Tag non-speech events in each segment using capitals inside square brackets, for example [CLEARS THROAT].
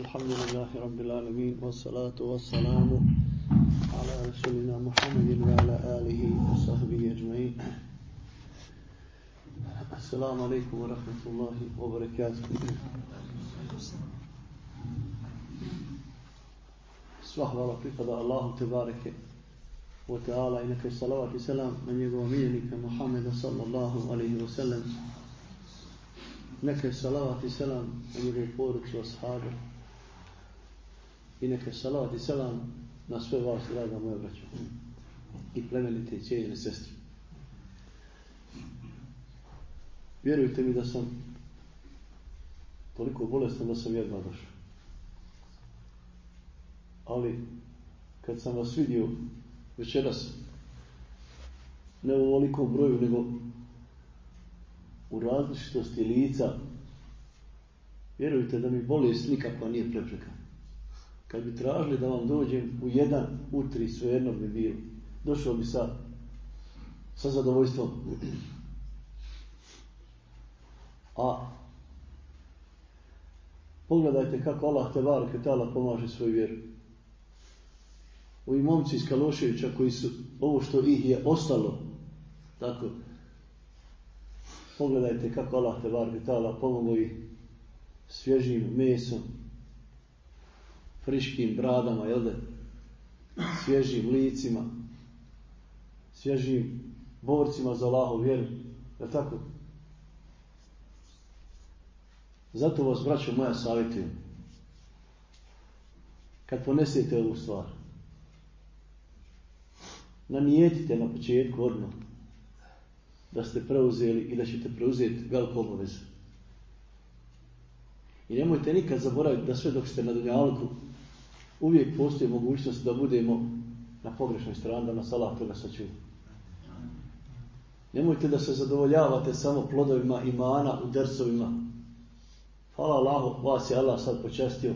الحمد لله رب العالمين والصلاة والسلام على رسولنا محمد وعلى آله وصحبه أجمعين. السلام عليكم ورحمة الله وبركاته. سبحان الله في قضاء الله تبارك وتعالى إنك الصلاة والسلام من يقوى ميلك محمد صلى الله عليه وسلم نك الصلاة والسلام من يقوى بورك وصحابه i neka salavat i selam na sve vas, draga moja braća i plemenite i cijeljene sestre. Vjerujte mi da sam toliko bolestan da sam jedva došao. Ali kad sam vas vidio večeras ne u ovolikom broju nego u različitosti lica vjerujte da mi bolest nikakva nije prepreka. Kad bi tražili da vam dođem u jedan, u tri, svejedno bi bilo. Došao bi sa, sa zadovoljstvom. A pogledajte kako Allah te barke tala pomaže svoju vjeru. Ovi momci iz Kaloševića koji su ovo što ih je ostalo, tako, pogledajte kako Allah te barke tala pomogu ih svježim mesom, friškim bradama, jel da? Svježim licima, svježim borcima za Allahov vjeru, jel tako? Zato vas, braćo moja, savjetujem. Kad ponesete ovu stvar, namijetite na početku odmah da ste preuzeli i da ćete preuzeti veliku obavezu. I nemojte nikad zaboraviti da sve dok ste na dunjalku uvijek postoji mogućnost da budemo na pogrešnoj strani, da nas Allah toga sačuva. Nemojte da se zadovoljavate samo plodovima imana u dersovima. Hvala Allahu, vas je Allah sad počastio,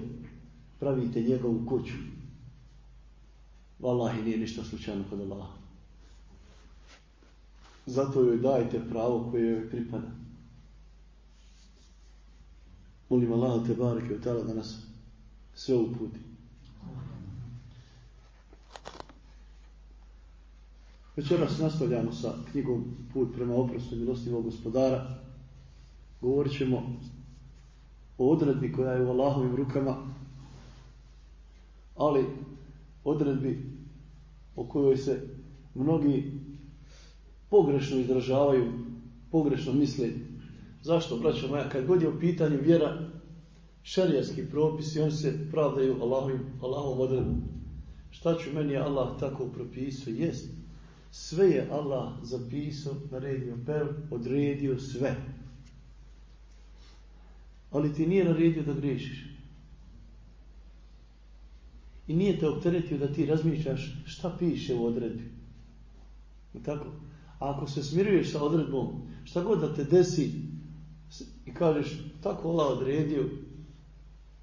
pravite njegovu kuću. Wallahi nije ništa slučajno kod Allaha. Zato joj dajte pravo koje joj pripada. Molim Allah te bareke u da nas sve uputi. Večeras nastavljamo sa knjigom Put prema oprostu milostivog gospodara. Govorit ćemo o odredbi koja je u Allahovim rukama, ali odredbi o kojoj se mnogi pogrešno izražavaju, pogrešno misle. Zašto, braćo moja, kad god je u pitanju vjera, šarijatski propisi, oni se pravdaju Allahovim, Allahovom odredbom. Šta ću meni Allah tako propisao? Jest. Sve je Allah zapisao, naredio, per, odredio sve. Ali ti nije naredio da grešiš. I nije te opteretio da ti razmišljaš šta piše u odredbi. I tako? A ako se smiruješ sa odredbom, šta god da te desi i kažeš tako Allah odredio,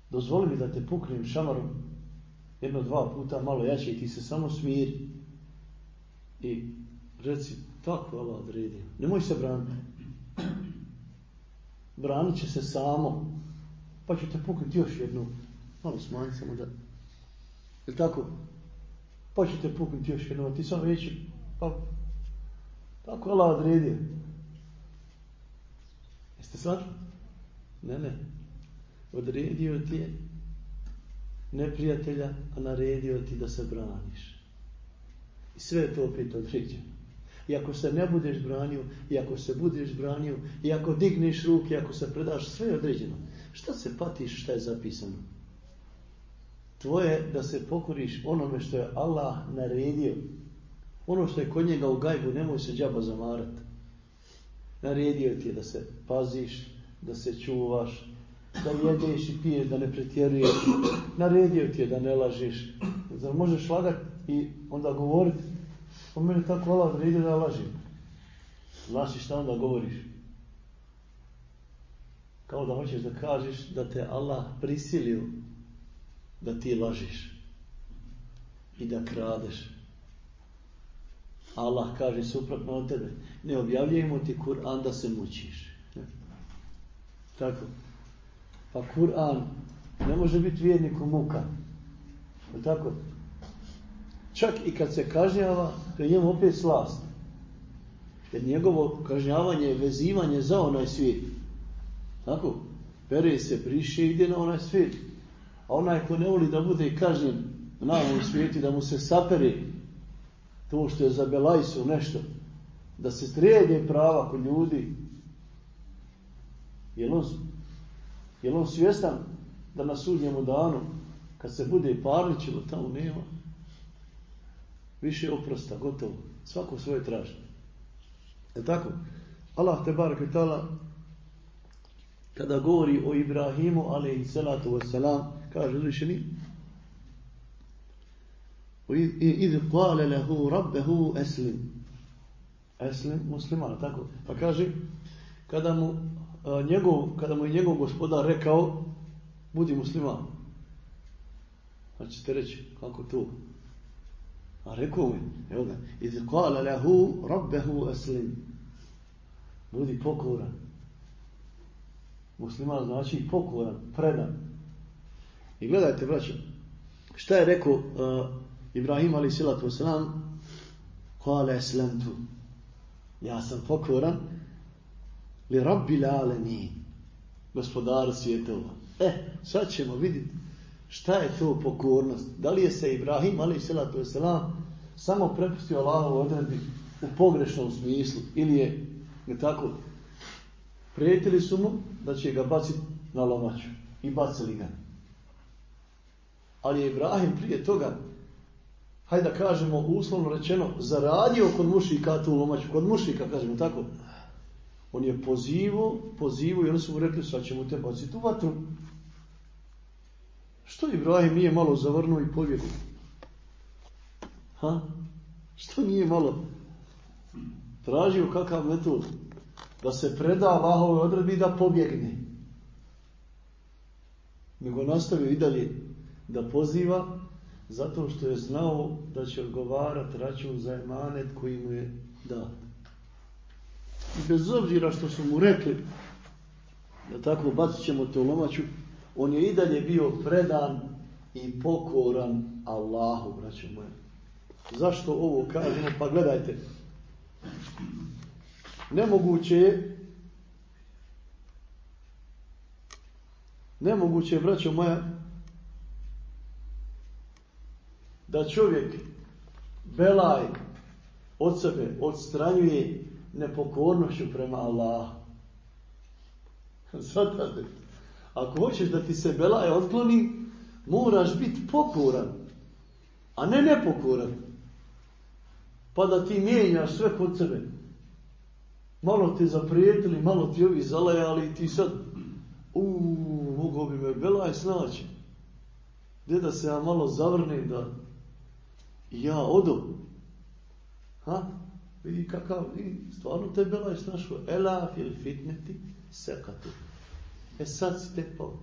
dozvoli mi da te puknem šamarom jedno, dva puta malo jače i ti se samo smiri. I reci, tako Allah odredio. Nemoj se braniti. Branit će se samo. Pa ću te puknuti još jednu. Malo smanji samo da... Je tako? Pa ću te puknuti još jednu. Ti sam reći, pa... Tako Allah odredio. Jeste sad? Ne, ne. Odredio ti je neprijatelja, a naredio ti da se braniš. Sve je to opet određeno. I ako se ne budeš branio, i ako se budeš branio, i ako digneš ruke, i ako se predaš, sve je određeno. Šta se patiš, šta je zapisano? Tvoje da se pokoriš onome što je Allah naredio. Ono što je kod njega u gajbu, nemoj se džaba zamarati. Naredio ti je da se paziš, da se čuvaš, da jedeš i piješ, da ne pretjeruješ. Naredio ti je da ne lažiš. Zar možeš lagati i onda govoriti po meni tako Allah vredi da lažim. Znaš šta onda govoriš? Kao da hoćeš da kažeš da te Allah prisilio da ti lažiš i da kradeš. Allah kaže suprotno od tebe. Ne objavljujemo ti Kur'an da se mučiš. Tako. Pa Kur'an ne može biti vjerniku muka. Tako? Čak i kad se kažnjava, to je njemu opet slast. Jer njegovo kažnjavanje je vezivanje za onaj svijet. Tako? Pere se, briše ide na onaj svijet. A onaj ko ne voli da bude kažnjen na ovom svijetu, da mu se sapere to što je za Belajsu nešto, da se srede prava kod ljudi, je on, je on svjestan da na sudnjemu danu, kad se bude parničilo, tamo nema, više oprosta, gotovo, svako svoje traži. Je tako? Allah te barak kada govori o Ibrahimu, ali i salatu wasalam, kaže uzvišeni, idh qala lahu rabbuhu aslim. Aslim muslimana tako? Pa kaže kada mu njegov kada mu je njegov gospodar rekao budi musliman. Znači, pa te reći kako to? A rekao je, evo ga idh kala lahu rabbehu aslim. Budi pokoran. Musliman znači pokoran predan. I gledajte braćo šta je rekao uh, Ibrahim ali silatu wasalam kala eslentu ja sam pokoran li rabbi laleni gospodar svijetova e, eh, sad ćemo vidjeti šta je to pokornost da li je se Ibrahim ali salatu wasalam samo prepustio Allahov odredbi u pogrešnom smislu ili je ne tako prijetili su mu da će ga baciti na lomaču i bacili ga ali je Ibrahim prije toga hajde da kažemo uslovno rečeno, zaradio kod mušika tu lomaču, kod mušika, kažemo tako. On je pozivo, pozivo i oni su mu rekli, sad ćemo te baciti u vatru. Što Ibrahim nije malo zavrnuo i pobjegao? Ha? Što nije malo tražio kakav metod? Da se preda Allahove odredbi da pobjegne. Nego nastavio i dalje da poziva zato što je znao da će odgovarati račun za emanet koji mu je dat. I bez obzira što su mu rekli da tako bacit ćemo te u lomaču, on je i dalje bio predan i pokoran Allahu, braćo moje. Zašto ovo kažemo? Pa gledajte. Nemoguće je nemoguće je, braćo moja, da čovjek belaj od sebe odstranjuje nepokornošću prema Allahu. [LAUGHS] Zatate, ako hoćeš da ti se belaje otkloni, moraš biti pokoran, a ne nepokoran. Pa da ti mijenjaš sve kod sebe. Malo te zaprijetili, malo ti ovi zalajali i ti sad, uuu, mogo bi me belaj snaći. Gdje da se ja malo zavrnem da ja odo. Ha? Vidi kakav, vidi, stvarno te bila snašao. Ela fil fitneti sekatu. E sad si tek pao.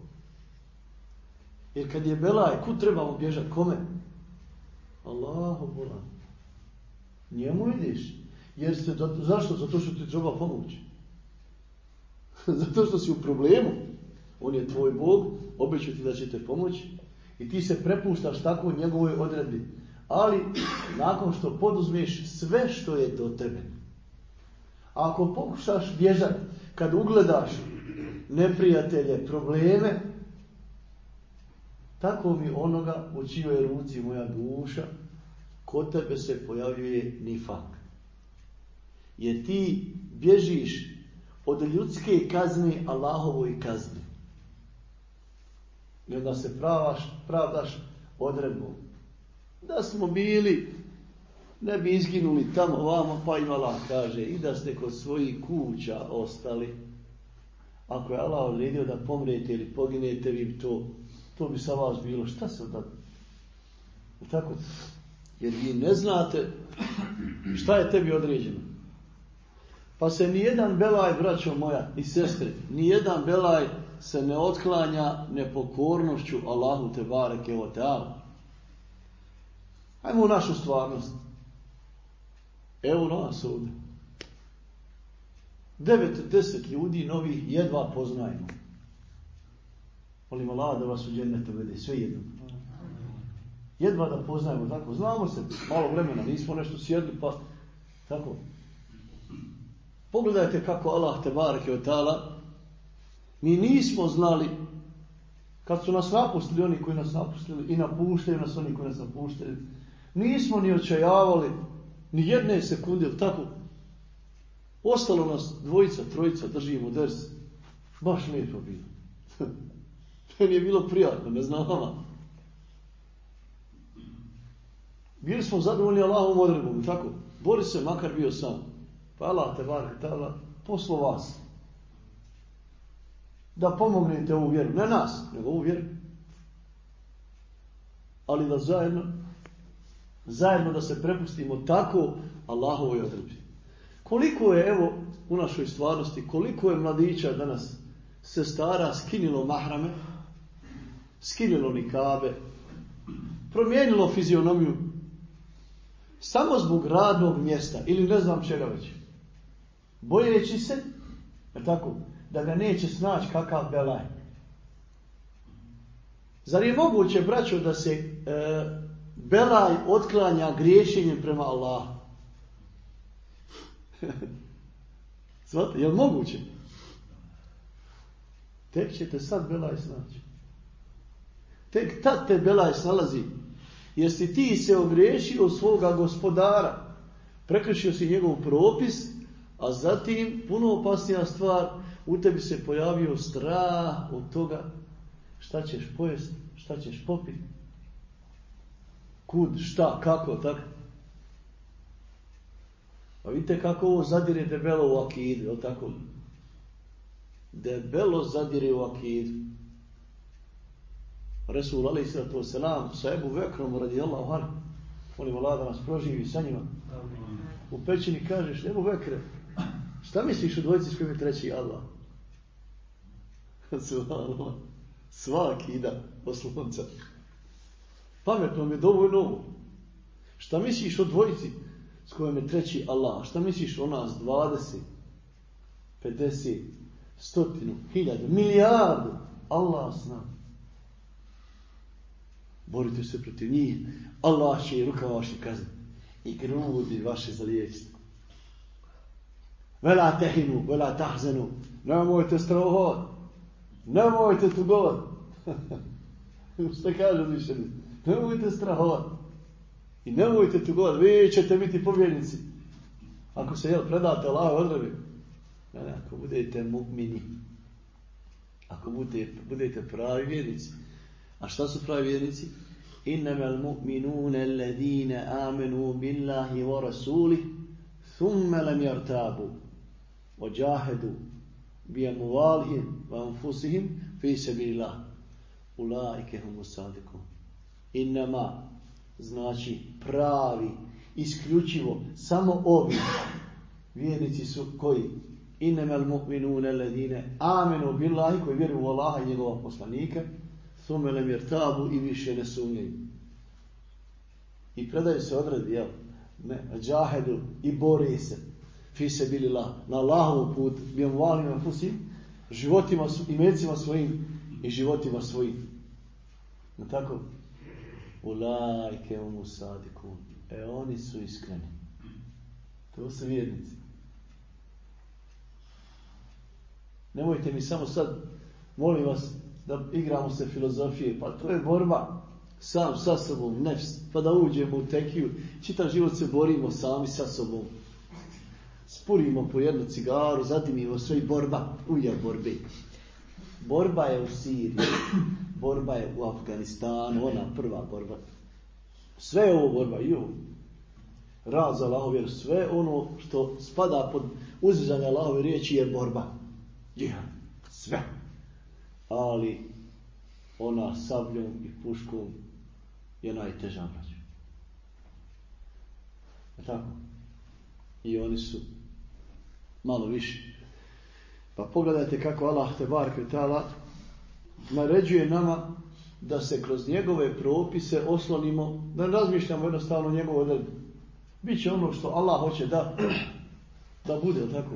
Jer kad je Belaj, kud trebamo bježati? Kome? Allahu bolan. Njemu ideš. Jer ste, zašto? Zato što ti treba pomoć. [LAUGHS] Zato što si u problemu. On je tvoj Bog, obećao ti da će te pomoći. I ti se prepuštaš tako njegovoj odredbi ali [CLEARS THROAT] nakon što poduzmeš sve što je do tebe. A ako pokušaš bježati, kad ugledaš neprijatelje, probleme, tako mi onoga u čijoj ruci moja duša, kod tebe se pojavljuje nifak. Jer ti bježiš od ljudske kazne Allahovoj kazni. I onda se pravaš, pravdaš odredbom da smo bili, ne bi izginuli tamo vamo, pa im Allah kaže, i da ste kod svojih kuća ostali, ako je Allah odredio da pomrete ili poginete, vi to, to bi sa vas bilo, šta se da... Tako? Jer vi ne znate šta je tebi određeno. Pa se ni jedan belaj, braćo moja i sestre, ni jedan belaj se ne otklanja nepokornošću Allahu te bareke o teala. Hajmo u našu stvarnost. Evo nas ovdje. Devet, deset ljudi novih jedva poznajemo. Molim Allah da vas u džennetu vede, sve jedno. Jedva da poznajemo, tako, znamo se, malo vremena, nismo nešto sjedli, pa, tako. Pogledajte kako Allah te bareke od tala, mi nismo znali, kad su nas napustili oni koji nas napustili i napuštaju nas oni koji nas napuštaju, nismo ni očajavali, ni jedne sekunde, tako, ostalo nas dvojica, trojica, držimo ders, baš lijepo bilo. [LAUGHS] Meni je bilo prijatno, ne znam vama. Bili smo zadovoljni Allahom odredbom, tako? Bori se, makar bio sam. Pa Allah te bar, tala, poslo vas. Da pomognete ovu vjeru. Ne nas, nego ovu vjeru. Ali da zajedno, zajedno da se prepustimo tako Allahovoj odredbi. Koliko je, evo, u našoj stvarnosti, koliko je mladića danas se stara skinilo mahrame, skinilo nikabe, promijenilo fizionomiju, samo zbog radnog mjesta ili ne znam čega već. Bojeći se, je tako, da ga neće snaći kakav belaj. Zar je moguće, braćo, da se e, belaj otklanja griješenjem prema Allahu? [LAUGHS] Znate, je li moguće? Tek ćete sad belaj snaći. Tek tad te belaj snalazi. Jesi ti se ogriješio svoga gospodara, prekršio si njegov propis, a zatim, puno opasnija stvar, u tebi se pojavio strah od toga šta ćeš pojesti, šta ćeš popiti. Kud, šta, kako, tako. Pa vidite kako ovo zadire debelo u akidu, je tako? Debelo zadire u akidu. Resul Ali sallatu Selam sa Ebu Vekrom radijallahu anhu molim Allah da nas proživi sa njima. U pećini kažeš Ebu Vekre šta misliš u dvojici s kojim je treći Allah? Svaki akida oslonca pametno mi je dovoljno ovo. Šta misliš o dvojici? S kojom je treći Allah. Šta misliš o nas 20 50 stotinu, hiljadu, milijardu? Allah zna. Borite se protiv njih, Allah će i ruka vaše kazniti. I grudi vaše zaliječiti. Vela tehinu, vela tahzenu, nemojte strahovat, nemojte tugovat. [LAUGHS] Šta kaže mišljeni? Nemojte strahovat i nemojte tugovat, vi ćete biti pobjednici. Ako se jel, predate Allah odrebi, ne, ne, ako budete mu'mini, ako budete, budete pravi vjernici, A šta su pravi vjernici? Innama al-mu'minuna alladhina amanu billahi wa rasulih thumma lam yartabu wa jahadu bi amwalihim wa anfusihim fi sabilillah. Ulaika humus sadiqun. Innama znači pravi isključivo samo ovi vjernici su koji innama al-mu'minun amenu amanu billahi koji vjeruju u Allaha i njegova poslanika Thume lem jertabu i više ne sumnjaju. I predaju se odredi, jel? Ne, džahedu i bore se. Fi se bili na Allahovu put, bijem valima fusim, životima, imecima svojim i životima svojim. No tako? Ulajke umu sadikun. E oni su iskreni. To su vjernici. Nemojte mi samo sad, molim vas, da igramo se filozofije, pa to je borba sam sa sobom, nefs, pa da uđemo u tekiju, čitav život se borimo sami sa sobom. Spurimo po jednu cigaru, zadimimo sve i borba, uja borbe. Borba je u Siriji, borba je u Afganistanu, ona prva borba. Sve je ovo borba, i ovo. Rad za Allahov, sve ono što spada pod uzizanje Allahove riječi je borba. Džihad, sve ali ona sabljom i puškom je najteža braća. Je tako? I oni su malo više. Pa pogledajte kako Allah te bar kretala naređuje nama da se kroz njegove propise oslonimo, da razmišljamo jednostavno njegovo odredbe. Biće ono što Allah hoće da, da bude, tako?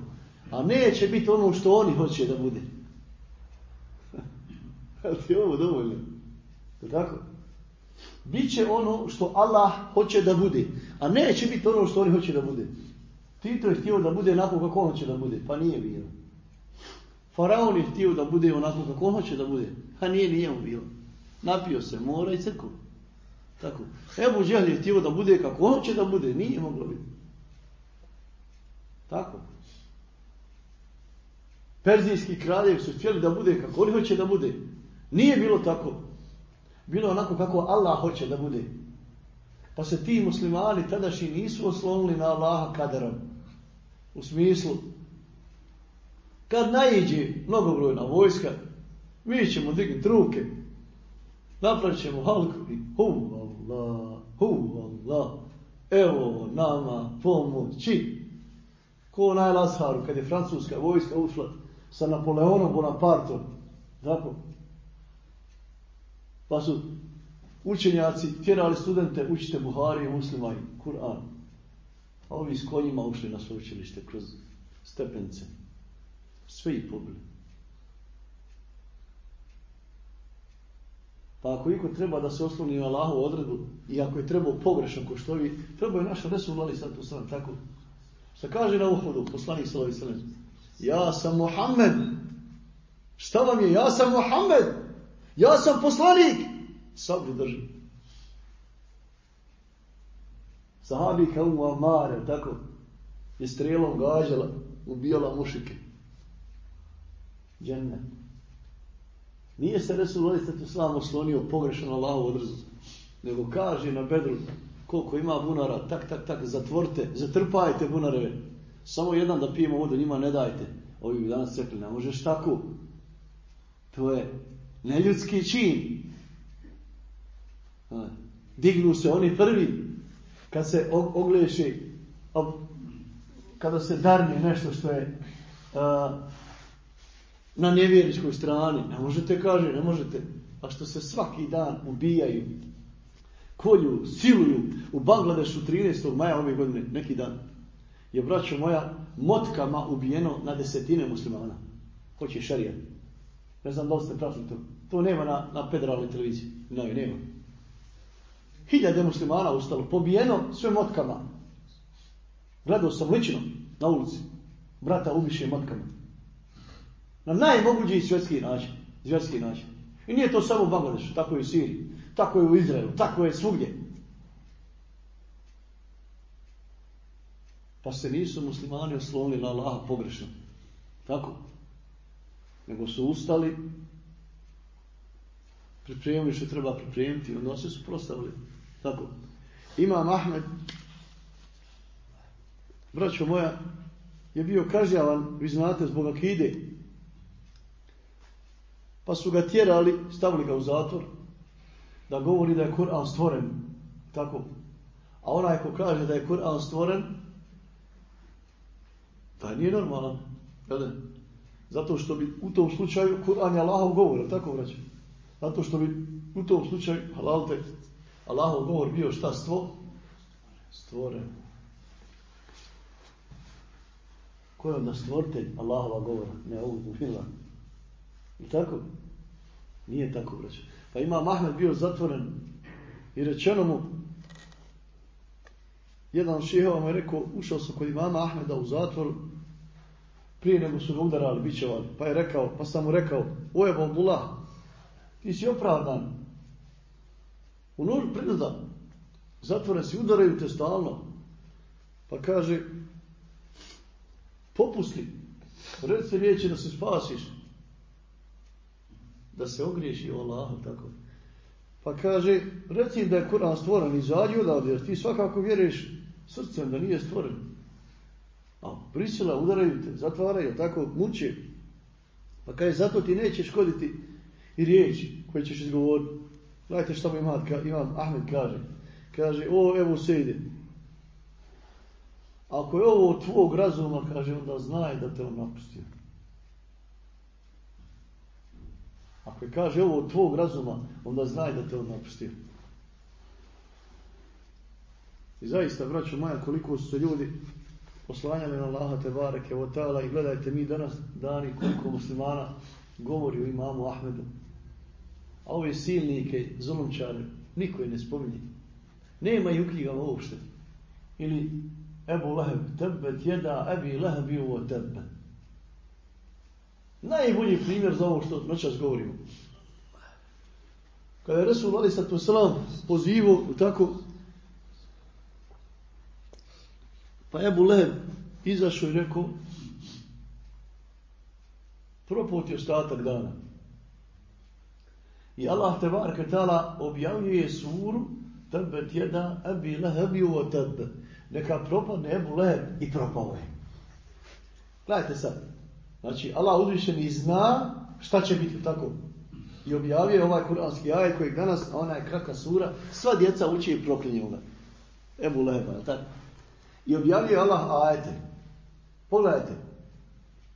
A neće biti ono što oni hoće da bude. [LAUGHS] Ali ti ovo dovoljno? Je tako? Biće ono što Allah hoće da bude, a neće biti ono što oni hoće da bude. Tito je htio da bude onako kako on hoće da bude, pa nije bilo. Faraon je htio da bude onako kako on hoće da bude, a nije nije mu bilo. Napio se mora i crko. Tako. Ebu Džehl je htio da bude kako on hoće da bude, nije moglo biti. Tako. Perzijski kraljevi su htjeli da bude kako oni hoće da bude. Nije bilo tako. Bilo onako kako Allah hoće da bude. Pa se ti muslimani tadašnji nisu oslonili na Allaha kaderom. U smislu, kad najiđe mnogobrojna vojska, mi ćemo dignuti ruke, napravit ćemo halku i hu Allah, hu Allah, evo nama pomoći. Ko na Lasharu, kad je francuska vojska ušla sa Napoleonom Bonapartom, tako, pa su učenjaci tjerali studente, učite Buhari, muslima i Kur'an. A ovi s konjima ušli na sveučilište kroz stepence. Sve ih pobili. Pa ako iko treba da se osloni na Allahu odredu i ako je trebao pogrešan ko što vi, treba je naša Resul Ali sad to sam tako. Šta kaže na uhodu poslanik sallallahu alejhi ve sellem? Ja sam Muhammed. Šta vam je? Ja sam Muhammed. Ja sam poslanik. Sabru drži. Sahabika u Amare, tako, je strelom gađala, ubijala mušike džennet. Nije se Resul Ali Statu Slav oslonio pogrešno Allahu odrzu, nego kaže na bedru koliko ima bunara, tak, tak, tak, zatvorite, zatrpajte bunareve. Samo jedan da pijemo vodu, njima ne dajte. Ovi bi danas rekli, ne možeš tako. To je neljudski čin. Dignu se oni prvi, kad se ogleši, kada se darne nešto što je uh, na nevjeričkoj strani, ne možete kaže, ne možete, a što se svaki dan ubijaju, kolju, siluju u Bangladešu 13. maja ove godine, neki dan, je braćo moja motkama ubijeno na desetine muslimana. Hoće šarija. Ne znam da li ste pratili to. To nema na, na federalnoj televiziji. Ne, nema. Hiljade muslimana ustalo, pobijeno sve motkama. Gledao sam lično na ulici. Brata ubiše motkama. Na najmogući svjetski način. Zvjerski način. I nije to samo u Bangladešu, tako je u Siriji, tako je u Izraelu, tako je svugdje. Pa se nisu muslimani oslonili na Allaha pogrešno. Tako. Nego su ustali, pripremili što treba pripremiti, onda se su prostavili. Tako. Imam Ahmed, braćo moja, je bio kažnjavan, vi znate, zbog akide. Pa su ga tjerali, stavili ga u zatvor, da govori da je Kur'an stvoren. Tako. A onaj ko kaže da je Kur'an stvoren, taj nije normalan. Jel? Zato što bi u tom slučaju Kur'an je Allahov govor, tako vraćam? Zato što bi u tom slučaju halal tekst Allahov govor bio šta stvo? Stvoren. Ko je onda stvoritelj Allahova govora? Ne ovu bila. I tako? Nije tako, braćo. Pa ima Mahmed bio zatvoren i rečeno mu jedan šihova mu je rekao, ušao sam kod imama Ahmeda u zatvor prije nego su ga udarali, bićevali. Pa je rekao, pa sam mu rekao, ojeb Abdullah, ti si opravdan, U nož prigleda, zatvore si, udaraju te stalno. Pa kaže, popusti, reci riječi da se spasiš. Da se ogriješi o Allahu, tako. Pa kaže, reci da je Kur'an stvoren, izađi odavde, jer ti svakako vjeruješ srcem da nije stvoren. A prisila, udaraju te, zatvaraju, tako, muče. Pa kaže, zato ti neće škoditi i riječi koje ćeš izgovoriti. Gledajte što imam, imam Ahmed kaže. Kaže, o evo sejde. Ako je ovo tvog razuma, kaže, onda znaj da te on napustio. Ako je kaže ovo tvog razuma, onda znaj da te on napustio. I zaista, braću moja, koliko su se ljudi oslanjali na Allaha te bareke o ta'ala i gledajte mi danas dani koliko muslimana govori o imamu Ahmedu A ove silnike, zulumčare, niko je ne spominje. Nema i u knjigama uopšte. Ili Ebu Leheb, tebet jeda, ebi Leheb i ovo tebet. Najbolji primjer za ovo što noćas govorimo. Kada je Resul Ali Sato Salam pozivo tako pa Ebu Leheb izašao i rekao propoti ostatak dana. I Allah te barke tala objavljuje suru tebet jeda ebi lehebi u tebe. Neka propadne Ebu Leheb i propao je. Gledajte sad. Znači, Allah uzvišeni zna šta će biti tako. I objavio ovaj kuranski ajet koji danas, ona je kratka sura, sva djeca uči i proklinje ga. Ebu Leheba, tako? I objavio Allah ajete. Pogledajte.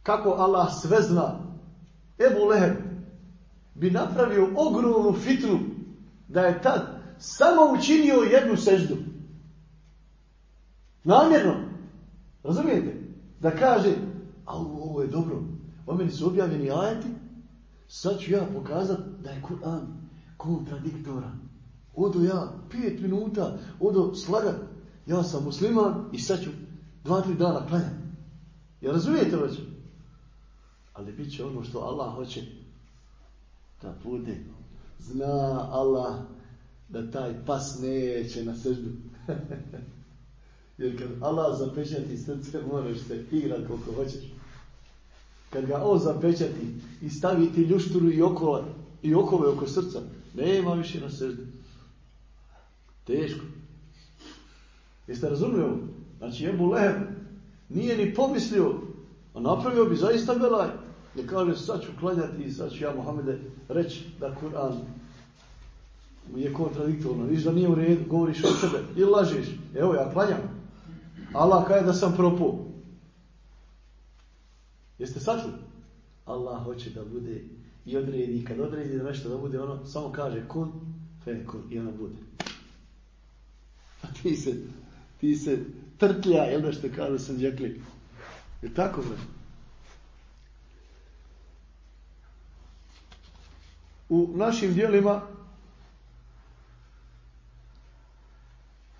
Kako Allah sve zna. Ebu Leheb bi napravio ogromnu fitnu da je tad samo učinio jednu seždu. Namjerno. Razumijete? Da kaže, a ovo je dobro. O meni su objavljeni ajeti, sad ću ja pokazat da je Kur'an kontradiktoran. Odo ja pet minuta, odo slagat, ja sam musliman i sad ću dva, tri dana klanjati. Ja razumijete već? Ali bit će ono što Allah hoće da bude. Zna Allah da taj pas neće na seždu. [LAUGHS] Jer kad Allah zapečati srce, moraš se igrat koliko hoćeš. Kad ga on zapečati i stavi ti ljušturu i okole, i okove oko srca, nema više na srdu. Teško. Jeste razumili ovo? Znači, Ebu Leheb nije ni pomislio, a napravio bi zaista belaj. Ne kaže, sad ću klanjati i sad ću ja, Mohamede, reći da Kur'an je kontradiktorno. Viš da nije u redu, govoriš o sebe ili lažiš. Evo, ja klanjam. Allah kaže da sam propo. Jeste sačuli? Allah hoće da bude i odredi. Kad odredi da nešto da bude ono, samo kaže kun, fe kun i ono bude. A ti se, ti se trtlja, jel da što kaže sam džekli. Je tako bre? U našim dijelima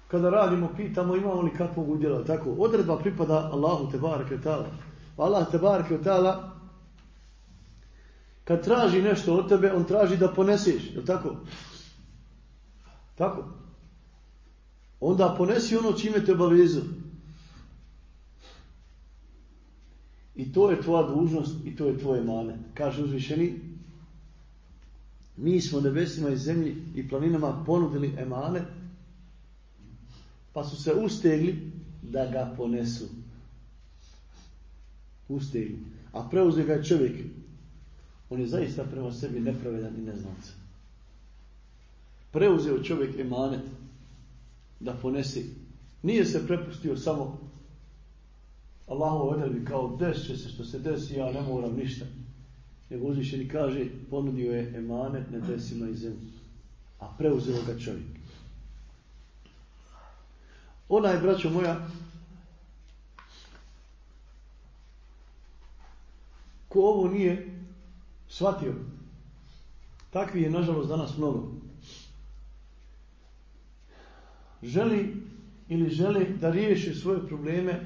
kada radimo, pitamo imamo li kakvog udjela. Tako, odredba pripada Allahu te barake ta'ala. Allah te barake ta'ala kad traži nešto od tebe, on traži da poneseš. Je tako? Tako. Onda ponesi ono čime te obavezu. I to je tvoja dužnost i to je tvoje mane. Kaže uzvišeni, mi smo nebesima i zemlji i planinama ponudili emane, pa su se ustegli da ga ponesu. Ustegli. A preuzio ga je čovjek. On je zaista prema sebi nepravedan i neznanca. Preuzeo čovjek emanet da ponesi. Nije se prepustio samo Allahovo odredbi kao desit se što se desi, ja ne moram ništa. Nego uzvišeni kaže, ponudio je emanet nebesima i zemlji. A preuzeo ga čovjek. Ona je, braćo moja, ko ovo nije shvatio, takvi je, nažalost, danas mnogo. Želi ili želi da riješi svoje probleme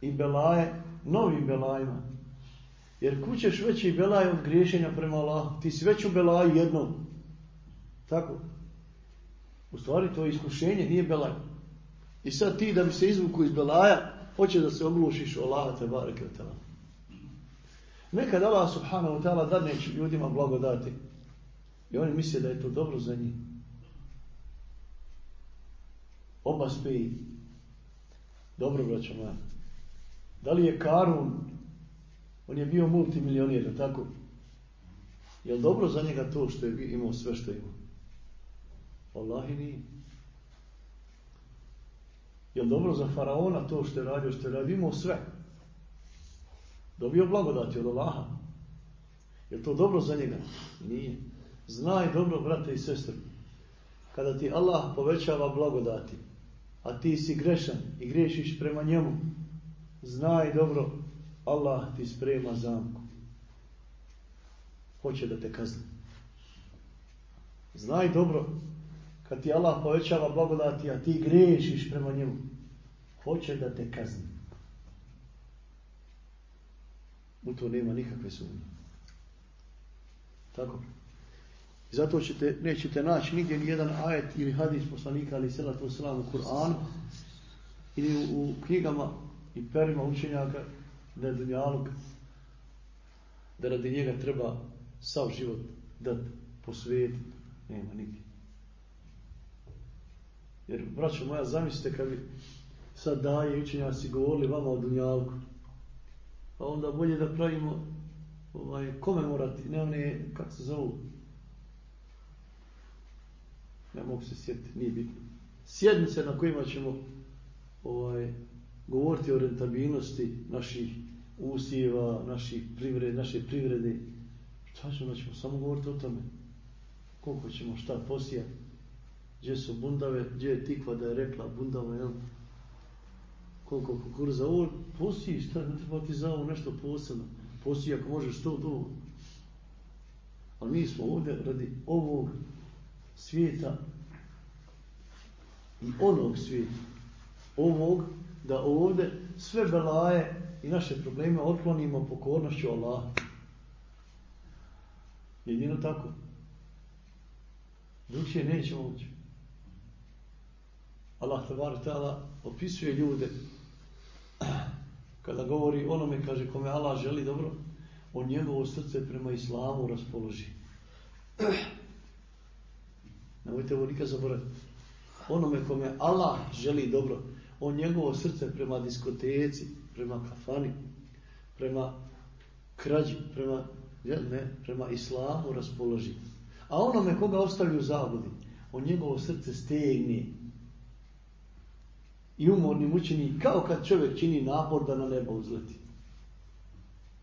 i belaje novim belajima. Jer kućeš veći belaj od griješenja prema Allahu. Ti si već u belaju jednom. Tako. U stvari to je iskušenje, nije belaj. I sad ti da bi se izvuku iz belaja, hoće da se oglušiš o Allaha te bareke o tala. Nekad Allah subhanahu wa ta'ala dadne ljudima blagodati. I oni misle da je to dobro za njih. Oba spiji. Dobro, braćo moja. Da li je Karun, on je bio multimilionir, tako? Je li dobro za njega to što je imao sve što je imao? Wallahi nije. Je li dobro za faraona to što je radio, što je radio, sve? Dobio blagodati od Allaha. Je to dobro za njega? Nije. Znaj dobro, brate i sestre, kada ti Allah povećava blagodati, a ti si grešan i griješiš prema njemu, znaj dobro, Allah ti sprema zamku. Hoće da te kazni. Znaj dobro, kad ti Allah povećava blagodati, a ti griješiš prema njemu, hoće da te kazni. U to nema nikakve sumnje. Tako. I zato ćete, nećete naći nigdje ni jedan ajet ili hadis poslanika ali salatu wasalam u Kur'anu ili u, u knjigama i perima učenjaka da je dunjalog da radi njega treba sav život da posvijeti. Nema nigdje. Jer, braćo moja, zamislite kad bi sad daje učenjaci govorili vama o dunjalku. Pa onda bolje da pravimo ovaj, komemorati, ne one, kako se zovu, ne mogu se sjetiti, nije bitno. Sjednice na kojima ćemo ovaj, govoriti o rentabilnosti naših usjeva, naših privred, naše privrede. Šta ćemo, da ćemo samo govoriti o tome? Koliko ćemo šta posijati? Gdje su bundave, gdje je tikva da je rekla bundava, jel? Koliko kukuruza, ovo posiji, šta, ne treba ti za ovo nešto posebno. Posiji ako možeš to dovoljno. Ali mi smo ovdje radi ovog svijeta i onog svijeta. Ovog, da ovdje sve belaje i naše probleme otklonimo pokornošću Allah. Jedino tako. Drugšije neće moći. Allah tabar ta'ala opisuje ljude kada govori onome, kaže, kome Allah želi dobro, on njegovo srce prema islamu raspoloži. Nemojte ovo nikad zaboraviti. Onome kome Allah želi dobro, on njegovo srce prema diskoteci, prema kafani, prema krađi, prema, ne, prema islamu raspoloži. A onome koga ostavi u zabudi, on njegovo srce stegni i umornim učini kao kad čovjek čini napor da na nebo uzleti.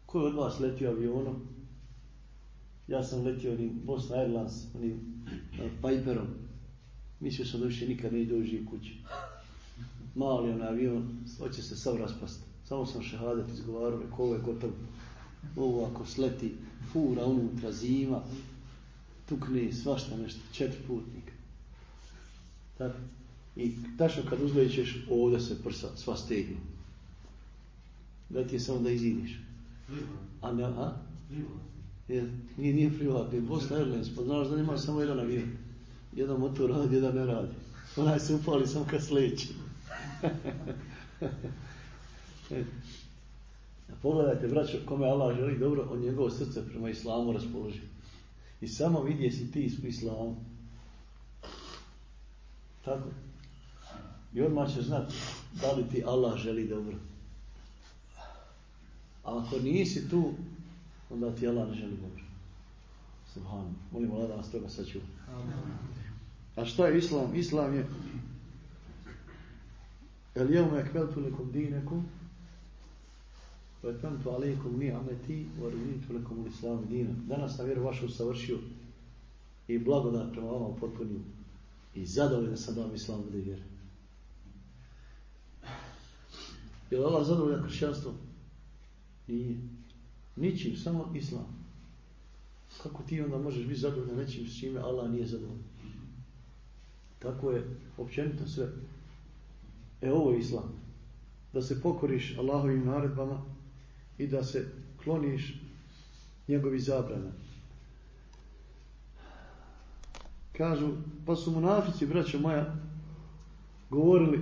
Ko je od vas letio avionom? Ja sam letio onim Bosna Airlines, onim eh, Piperom. Mislio sam da više nikad ne dođi kući. Mali on avion, hoće se sav raspasti. Samo sam šehadet izgovarao, rekao ovo je gotovo. Ovo ako sleti, fura unutra, zima, tukne svašta nešto, četiri putnika. Tako. I tačno kad uzlećeš, ovdje se prsa sva stegnu. Da ti je samo da izidiš. A ne, a? Je, nije, nije privatni. Bosna Airlines, pa znaš da nema samo jedan avion. Jedan motor radi, jedan ne radi. Onaj se upali samo kad sleće. [LAUGHS] Pogledajte, braćo, kome Allah želi dobro, on njegovo srce prema islamu raspoloži. I samo vidje si ti u islamu. Tako. I odmah će znati da li ti Allah želi dobro. A ako nisi tu, onda ti Allah ne želi dobro. Subhanu. Molim Allah da nas toga saču. A šta je Islam? Islam je El jevme ekveltu lekom dinekum wa etmentu alaikum ni ameti wa runitu lekom u islamu dina. Danas sam vjeru vašu savršio i blagodat prema vama potpunio i zadovoljno sam da vam islam bude vjeru. Je li Allah zadovoljan kršćanstvo? Nije. Ničim, samo islam. Kako ti onda možeš biti zadovoljan nečim s čime Allah nije zadovoljan? Tako je općenito sve. E ovo je islam. Da se pokoriš Allahovim naredbama i da se kloniš njegovi zabrana. Kažu, pa su munafici, braćo moja, govorili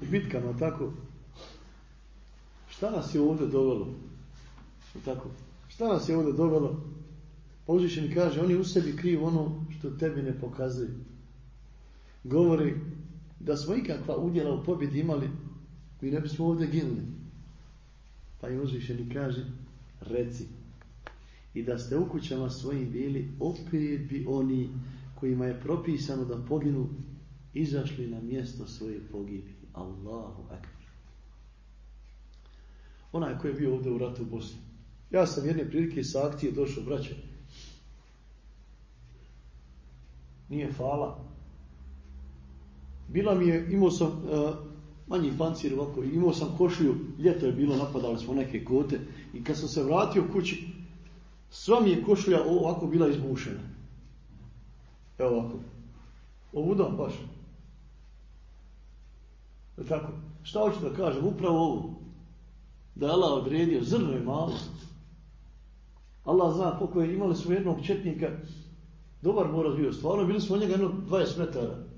u bitkama, tako, šta nas je ovdje dovelo? Tako, šta nas je ovdje dovelo? Pa uzvišen kaže, oni u sebi kriju ono što tebi ne pokazuju. Govori, da smo ikakva udjela u pobjedi imali, mi ne bismo ovdje ginuli. Pa im uzvišeni kaže, reci, i da ste u kućama svojim bili, opet bi oni kojima je propisano da poginu, izašli na mjesto svoje pogibi. Allahu akbar. Onaj koji je bio ovdje u ratu u Bosni. Ja sam jedne prilike sa akcije došao, braće. Nije fala. Bila mi je, imao sam uh, manji pancir ovako, imao sam košlju, ljeto je bilo, napadali smo neke kote i kad sam se vratio kući, sva mi je košlja ovako bila izbušena. Evo ovako. Ovuda baš. E tako. Šta hoću da kažem? Upravo ovo. Da je Allah odredio zrno i malo. Allah zna koliko je imali smo jednog četnika. Dobar borac bio. Stvarno bili smo od njega jedno 20 metara.